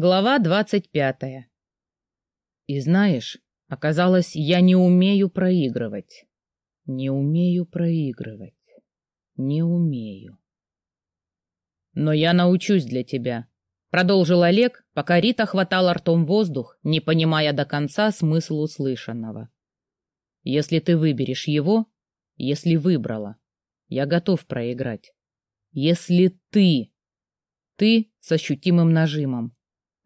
Глава двадцать пятая. И знаешь, оказалось, я не умею проигрывать. Не умею проигрывать. Не умею. Но я научусь для тебя, продолжил Олег, пока Рита хватала ртом воздух, не понимая до конца смысл услышанного. Если ты выберешь его, если выбрала, я готов проиграть. Если ты, ты с ощутимым нажимом,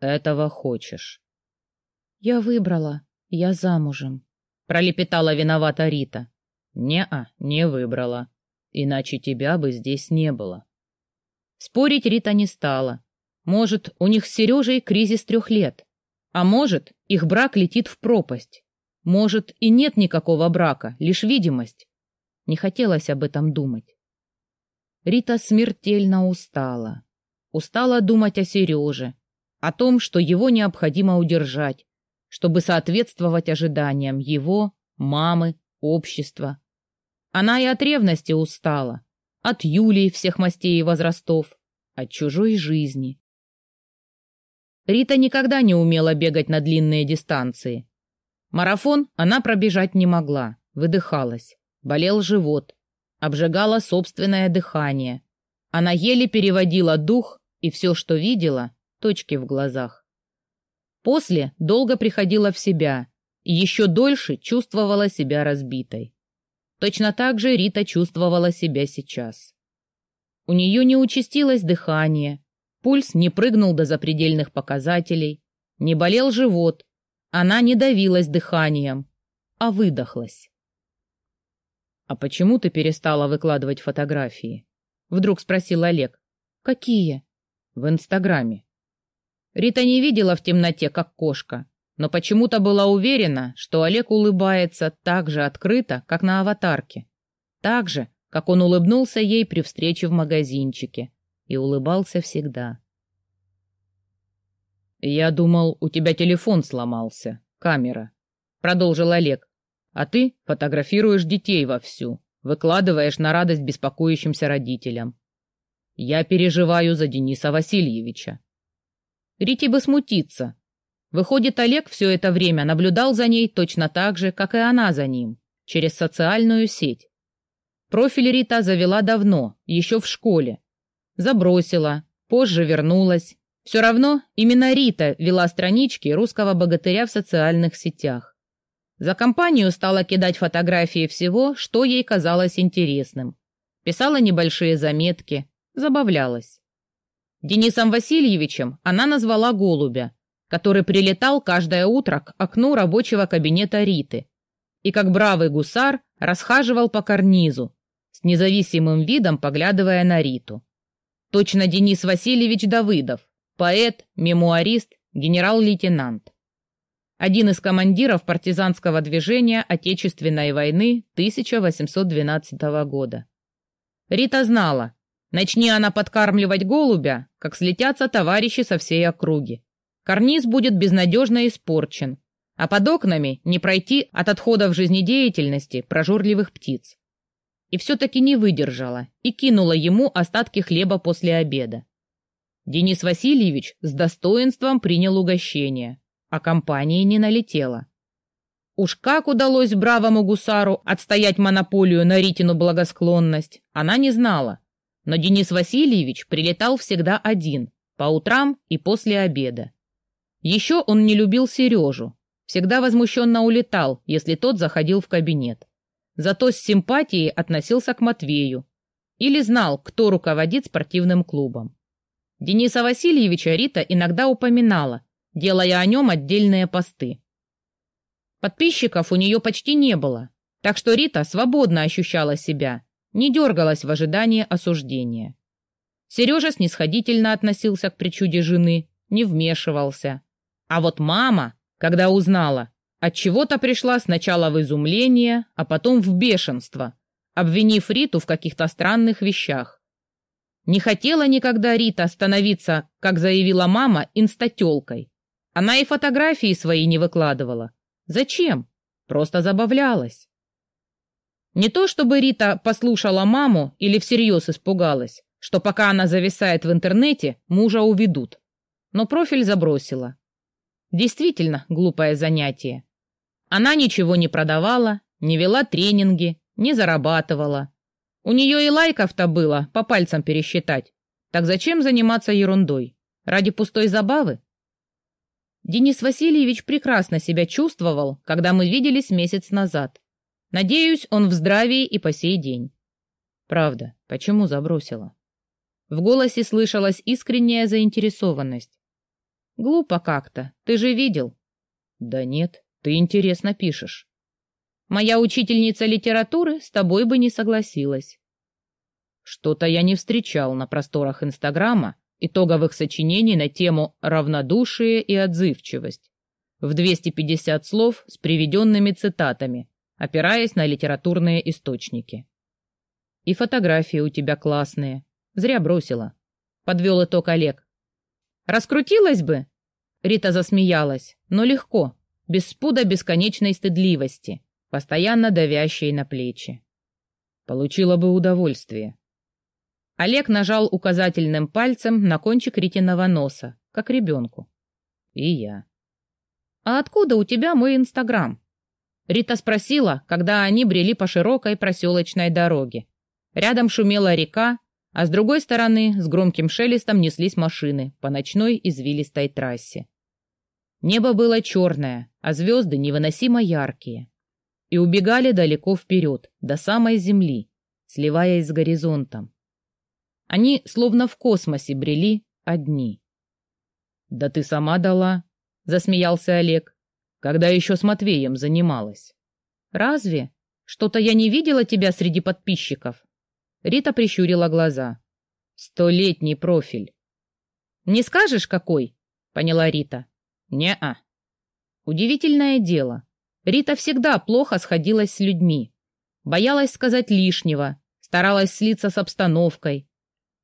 этого хочешь. Я выбрала, я замужем, пролепетала виновата Рита. Не-а, не выбрала, иначе тебя бы здесь не было. Спорить Рита не стала. Может, у них с Сережей кризис трех лет, а может, их брак летит в пропасть. Может, и нет никакого брака, лишь видимость. Не хотелось об этом думать. Рита смертельно устала. Устала думать о Сереже, о том, что его необходимо удержать, чтобы соответствовать ожиданиям его, мамы, общества. Она и от ревности устала, от Юлии всех мастей и возрастов, от чужой жизни. Рита никогда не умела бегать на длинные дистанции. Марафон она пробежать не могла, выдыхалась, болел живот, обжигало собственное дыхание. Она еле переводила дух, и все, что видела, точки в глазах. После долго приходила в себя и еще дольше чувствовала себя разбитой. Точно так же Рита чувствовала себя сейчас. У нее не участилось дыхание, пульс не прыгнул до запредельных показателей, не болел живот, она не давилась дыханием, а выдохлась. «А почему ты перестала выкладывать фотографии?» — вдруг спросил Олег. «Какие?» «В Инстаграме». Рита не видела в темноте, как кошка, но почему-то была уверена, что Олег улыбается так же открыто, как на аватарке. Так же, как он улыбнулся ей при встрече в магазинчике. И улыбался всегда. «Я думал, у тебя телефон сломался, камера», — продолжил Олег. «А ты фотографируешь детей вовсю, выкладываешь на радость беспокоящимся родителям. Я переживаю за Дениса Васильевича. Рите бы смутиться. Выходит, Олег все это время наблюдал за ней точно так же, как и она за ним, через социальную сеть. Профиль Рита завела давно, еще в школе. Забросила, позже вернулась. Все равно именно Рита вела странички русского богатыря в социальных сетях. За компанию стала кидать фотографии всего, что ей казалось интересным. Писала небольшие заметки, забавлялась. Денисом Васильевичем она назвала голубя, который прилетал каждое утро к окну рабочего кабинета Риты и как бравый гусар расхаживал по карнизу, с независимым видом поглядывая на Риту. Точно Денис Васильевич Давыдов, поэт, мемуарист, генерал-лейтенант. Один из командиров партизанского движения Отечественной войны 1812 года. Рита знала, Начни она подкармливать голубя, как слетятся товарищи со всей округи. Карниз будет безнадежно испорчен, а под окнами не пройти от отходов жизнедеятельности прожорливых птиц. И все-таки не выдержала и кинула ему остатки хлеба после обеда. Денис Васильевич с достоинством принял угощение, а компания не налетела. Уж как удалось бравому гусару отстоять монополию на Ритину благосклонность, она не знала. Но Денис Васильевич прилетал всегда один, по утрам и после обеда. Еще он не любил Сережу, всегда возмущенно улетал, если тот заходил в кабинет. Зато с симпатией относился к Матвею или знал, кто руководит спортивным клубом. Дениса Васильевича Рита иногда упоминала, делая о нем отдельные посты. Подписчиков у нее почти не было, так что Рита свободно ощущала себя не дергалась в ожидании осуждения. Сережа снисходительно относился к причуде жены, не вмешивался. А вот мама, когда узнала, от чего то пришла сначала в изумление, а потом в бешенство, обвинив Риту в каких-то странных вещах. Не хотела никогда Рита становиться, как заявила мама, инстателкой. Она и фотографии свои не выкладывала. Зачем? Просто забавлялась. Не то чтобы Рита послушала маму или всерьез испугалась, что пока она зависает в интернете, мужа уведут. но профиль забросила. Действительно глупое занятие. Она ничего не продавала, не вела тренинги, не зарабатывала. У нее и лайков-то было по пальцам пересчитать. Так зачем заниматься ерундой? Ради пустой забавы? Денис Васильевич прекрасно себя чувствовал, когда мы виделись месяц назад. Надеюсь, он в здравии и по сей день. Правда, почему забросила? В голосе слышалась искренняя заинтересованность. Глупо как-то, ты же видел. Да нет, ты интересно пишешь. Моя учительница литературы с тобой бы не согласилась. Что-то я не встречал на просторах Инстаграма итоговых сочинений на тему «Равнодушие и отзывчивость» в 250 слов с приведенными цитатами, опираясь на литературные источники. И фотографии у тебя классные. Зря бросила. Подвел итог Олег. Раскрутилась бы? Рита засмеялась, но легко, без спуда бесконечной стыдливости, постоянно давящей на плечи. Получила бы удовольствие. Олег нажал указательным пальцем на кончик Ритиного носа, как ребенку. И я. «А откуда у тебя мой Инстаграм?» Рита спросила, когда они брели по широкой проселочной дороге. Рядом шумела река, а с другой стороны с громким шелестом неслись машины по ночной извилистой трассе. Небо было черное, а звезды невыносимо яркие. И убегали далеко вперед, до самой земли, сливаясь с горизонтом. Они словно в космосе брели одни. «Да ты сама дала», — засмеялся Олег, «когда еще с Матвеем занималась». «Разве? Что-то я не видела тебя среди подписчиков». Рита прищурила глаза. «Столетний профиль». «Не скажешь, какой?» — поняла Рита. «Не-а». Удивительное дело. Рита всегда плохо сходилась с людьми. Боялась сказать лишнего, старалась слиться с обстановкой,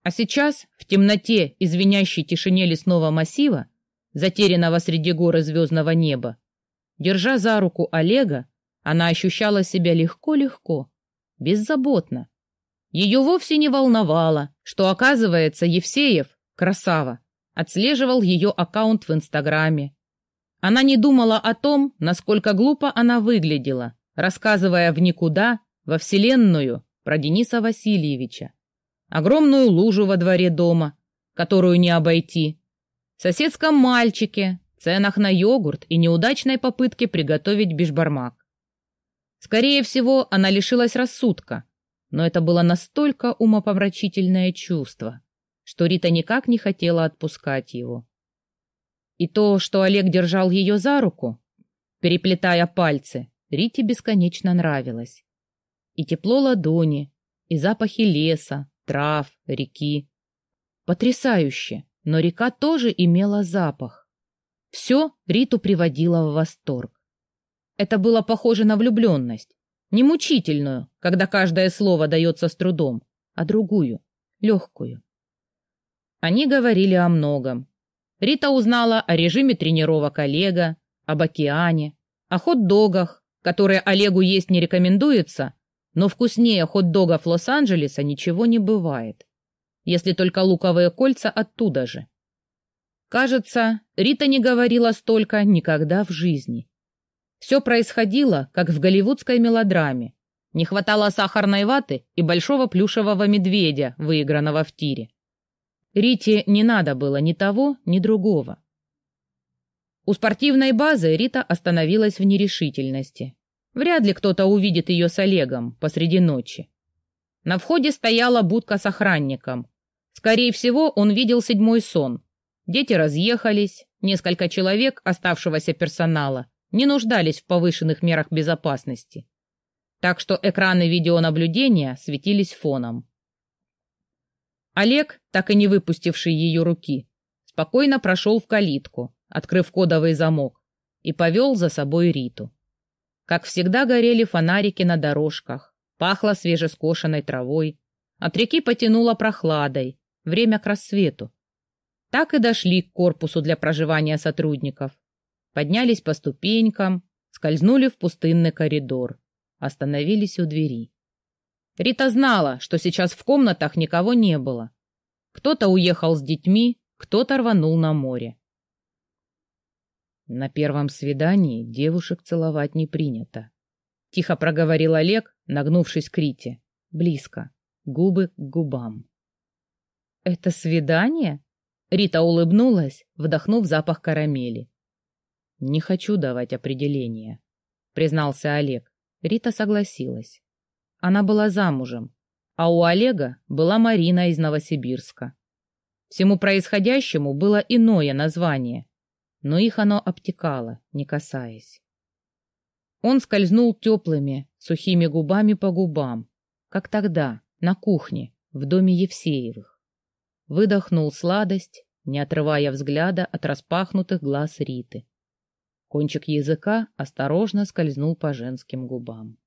а сейчас, в темноте и звенящей тишине лесного массива, затерянного среди горы звездного неба, держа за руку Олега, она ощущала себя легко-легко, беззаботно. Ее вовсе не волновало, что, оказывается, Евсеев, красава, отслеживал ее аккаунт в Инстаграме. Она не думала о том, насколько глупо она выглядела, рассказывая в никуда, во Вселенную, про Дениса Васильевича огромную лужу во дворе дома, которую не обойти, соседском мальчике, ценах на йогурт и неудачной попытке приготовить бишбармак. Скорее всего, она лишилась рассудка, но это было настолько умопомрачительное чувство, что Рита никак не хотела отпускать его. И то, что Олег держал ее за руку, переплетая пальцы, Рите бесконечно нравилось. И тепло ладони, и запахи леса, трав, реки. Потрясающе, но река тоже имела запах. Все Риту приводило в восторг. Это было похоже на влюбленность. Не мучительную, когда каждое слово дается с трудом, а другую, легкую. Они говорили о многом. Рита узнала о режиме тренировок Олега, об океане, о хот-догах, которые Олегу есть не рекомендуется, но вкуснее хот-догов Лос-Анджелеса ничего не бывает. Если только луковые кольца оттуда же. Кажется, Рита не говорила столько никогда в жизни. Все происходило, как в голливудской мелодраме. Не хватало сахарной ваты и большого плюшевого медведя, выигранного в тире. Рите не надо было ни того, ни другого. У спортивной базы Рита остановилась в нерешительности. Вряд ли кто-то увидит ее с Олегом посреди ночи. На входе стояла будка с охранником. Скорее всего, он видел седьмой сон. Дети разъехались, несколько человек оставшегося персонала не нуждались в повышенных мерах безопасности. Так что экраны видеонаблюдения светились фоном. Олег, так и не выпустивший ее руки, спокойно прошел в калитку, открыв кодовый замок, и повел за собой Риту. Как всегда горели фонарики на дорожках, пахло свежескошенной травой, от реки потянуло прохладой, время к рассвету. Так и дошли к корпусу для проживания сотрудников. Поднялись по ступенькам, скользнули в пустынный коридор, остановились у двери. Рита знала, что сейчас в комнатах никого не было. Кто-то уехал с детьми, кто-то рванул на море. На первом свидании девушек целовать не принято. Тихо проговорил Олег, нагнувшись к Рите. Близко. Губы к губам. «Это свидание?» Рита улыбнулась, вдохнув запах карамели. «Не хочу давать определения», — признался Олег. Рита согласилась. Она была замужем, а у Олега была Марина из Новосибирска. Всему происходящему было иное название, но их оно обтекало, не касаясь. Он скользнул теплыми, сухими губами по губам, как тогда, на кухне, в доме Евсеевых. Выдохнул сладость, не отрывая взгляда от распахнутых глаз Риты. Кончик языка осторожно скользнул по женским губам.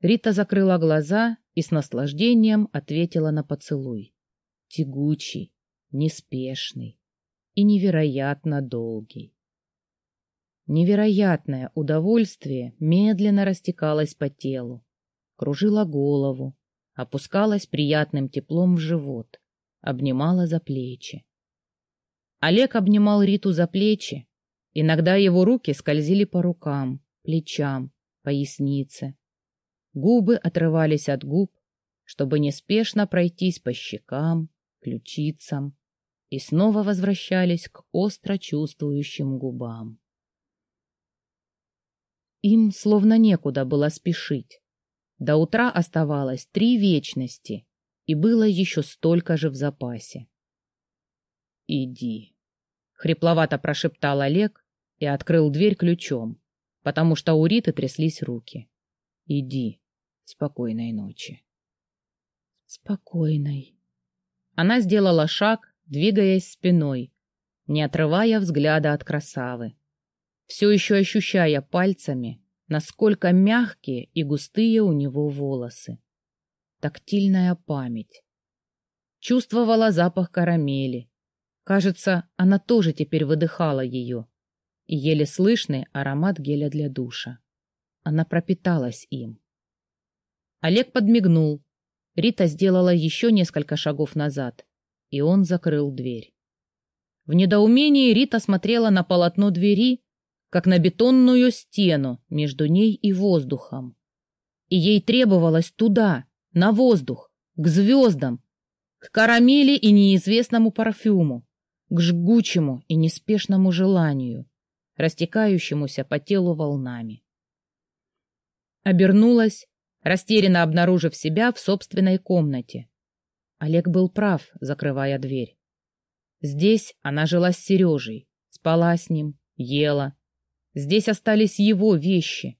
Рита закрыла глаза и с наслаждением ответила на поцелуй. Тягучий, неспешный и невероятно долгий. Невероятное удовольствие медленно растекалось по телу, кружило голову, опускалось приятным теплом в живот, обнимало за плечи. Олег обнимал Риту за плечи, иногда его руки скользили по рукам, плечам, пояснице. Губы отрывались от губ, чтобы неспешно пройтись по щекам, ключицам и снова возвращались к остро чувствующим губам. Им словно некуда было спешить. До утра оставалось три вечности, и было еще столько же в запасе. «Иди», — хрипловато прошептал Олег и открыл дверь ключом, потому что у Риты тряслись руки. «Иди. Спокойной ночи». «Спокойной». Она сделала шаг, двигаясь спиной, не отрывая взгляда от красавы все еще ощущая пальцами, насколько мягкие и густые у него волосы. Тактильная память. Чувствовала запах карамели. Кажется, она тоже теперь выдыхала ее. И еле слышный аромат геля для душа. Она пропиталась им. Олег подмигнул. Рита сделала еще несколько шагов назад, и он закрыл дверь. В недоумении Рита смотрела на полотно двери, как на бетонную стену между ней и воздухом. И ей требовалось туда, на воздух, к звездам, к карамели и неизвестному парфюму, к жгучему и неспешному желанию, растекающемуся по телу волнами. Обернулась, растерянно обнаружив себя в собственной комнате. Олег был прав, закрывая дверь. Здесь она жила с Сережей, спала с ним, ела, Здесь остались его вещи.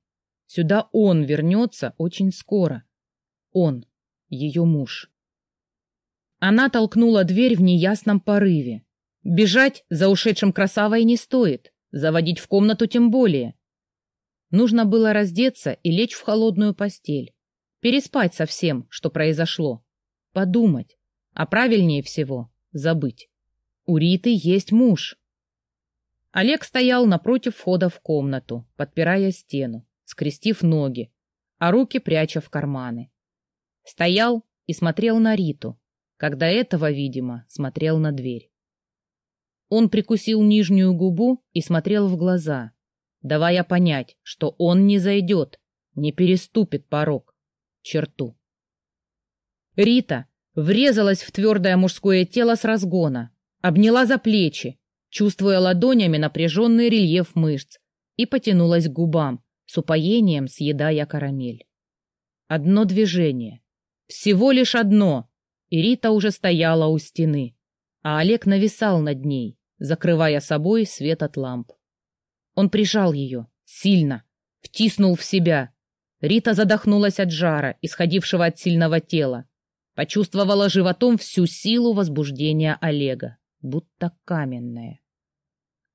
Сюда он вернется очень скоро. Он, ее муж. Она толкнула дверь в неясном порыве. Бежать за ушедшим красавой не стоит, заводить в комнату тем более. Нужно было раздеться и лечь в холодную постель. Переспать со всем, что произошло. Подумать. А правильнее всего — забыть. У Риты есть муж. Олег стоял напротив входа в комнату, подпирая стену, скрестив ноги, а руки пряча в карманы. Стоял и смотрел на Риту, когда этого, видимо, смотрел на дверь. Он прикусил нижнюю губу и смотрел в глаза, давая понять, что он не зайдет, не переступит порог, черту. Рита врезалась в твердое мужское тело с разгона, обняла за плечи, чувствуя ладонями напряженный рельеф мышц, и потянулась к губам, с упоением съедая карамель. Одно движение. Всего лишь одно. И Рита уже стояла у стены, а Олег нависал над ней, закрывая собой свет от ламп. Он прижал ее, сильно, втиснул в себя. Рита задохнулась от жара, исходившего от сильного тела. Почувствовала животом всю силу возбуждения Олега будто каменная.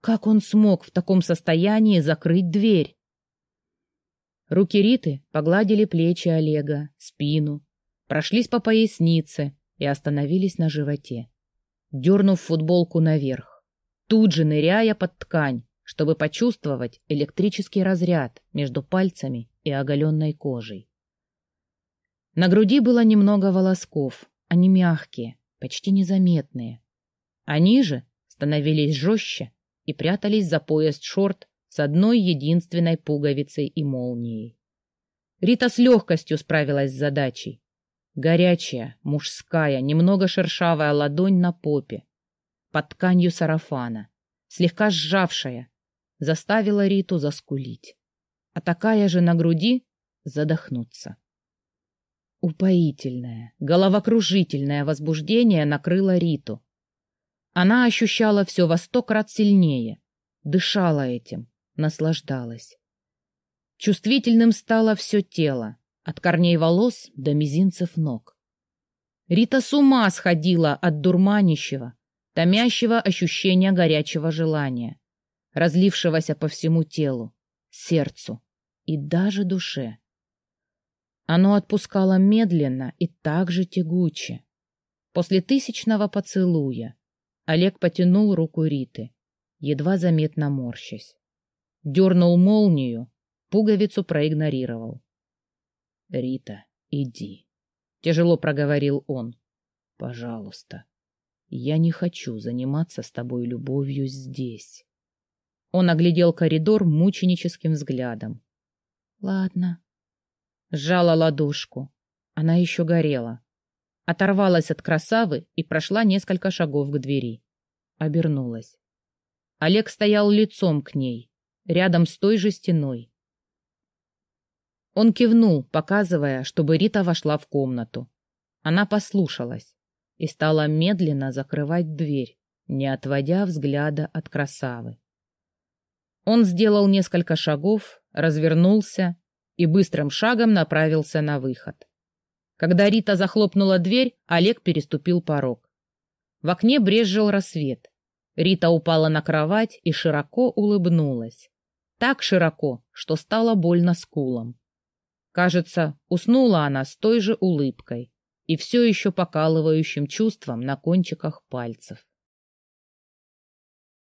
Как он смог в таком состоянии закрыть дверь? Руки Риты погладили плечи Олега, спину, прошлись по пояснице и остановились на животе, дернув футболку наверх, тут же ныряя под ткань, чтобы почувствовать электрический разряд между пальцами и оголенной кожей. На груди было немного волосков, они мягкие, почти незаметные, Они же становились жестче и прятались за пояс шорт с одной единственной пуговицей и молнией. Рита с легкостью справилась с задачей. Горячая, мужская, немного шершавая ладонь на попе, под тканью сарафана, слегка сжавшая, заставила Риту заскулить, а такая же на груди задохнуться. Упоительное, головокружительное возбуждение накрыло Риту. Она ощущала все во сто крат сильнее, дышала этим, наслаждалась. Чувствительным стало все тело, от корней волос до мизинцев ног. Рита с ума сходила от дурманящего, томящего ощущения горячего желания, разлившегося по всему телу, сердцу и даже душе. Оно отпускало медленно и так же тягуче. После тысячного поцелуя Олег потянул руку Риты, едва заметно морщась. Дернул молнию, пуговицу проигнорировал. — Рита, иди, — тяжело проговорил он. — Пожалуйста, я не хочу заниматься с тобой любовью здесь. Он оглядел коридор мученическим взглядом. — Ладно, Сжала ладошку. Она еще горела. Оторвалась от красавы и прошла несколько шагов к двери. Обернулась. Олег стоял лицом к ней, рядом с той же стеной. Он кивнул, показывая, чтобы Рита вошла в комнату. Она послушалась и стала медленно закрывать дверь, не отводя взгляда от красавы. Он сделал несколько шагов, развернулся и быстрым шагом направился на выход. Когда Рита захлопнула дверь, Олег переступил порог. В окне брезжил рассвет. Рита упала на кровать и широко улыбнулась. Так широко, что стало больно скулам. Кажется, уснула она с той же улыбкой и все еще покалывающим чувством на кончиках пальцев.